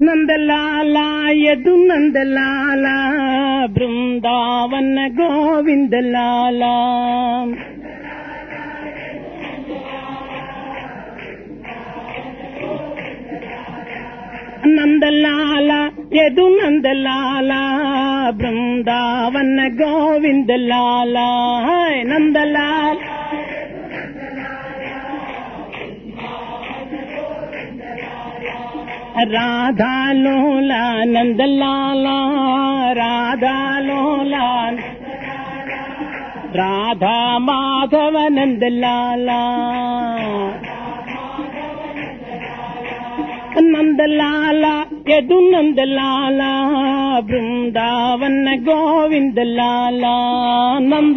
ನಂದಲಾಲಾಯದು ನಂದಲಾಲ ಬೃಂದಾವನ ಗೋವಿಂದ ಲಾಲ ನಂದಲಾಲ ಯದು ನಂದಲಾಲ ಬೃಂದಾವನ ಗೋವಿಂದ ಲಾಲ ನಂದಲಾಲ రాధా లోలా నందలాలా రాధా లోలా రాధా మాధవ నందలాలా. నందలాలా ఎదు నందలాలా బృందావన గోవిందలాలా నంద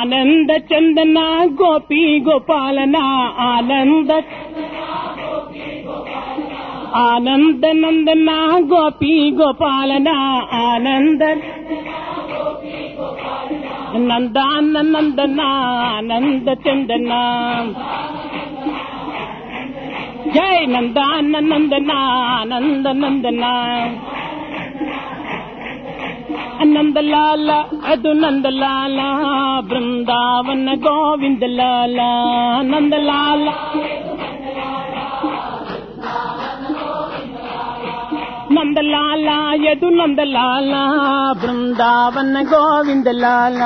आनंद चंदना, गोपी गोपालना, आनंद आनंद नंदना, गोपी गोपालना, आनंद नंदान नंदना, आनंद चंदना। जय नंदान नंदना, आनंद नंदना। నందన ఆనంద చందన జై నందాన నందన ఆనంద నందన నందలాల అదు నందలాల బృందావన గోవిందలాల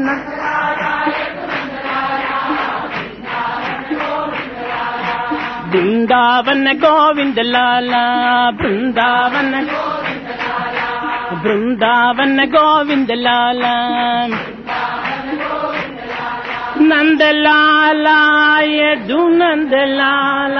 నందలాల నందలాల యదు నందలాల బృందావన గోవిందలాల బృందావన గోవిందలాల ಬೃಂದಾವನ ಗೋವಿಂದ ಲಾಲ ನಂದಲಾಲ ಯದು ನಂದಲಾಲ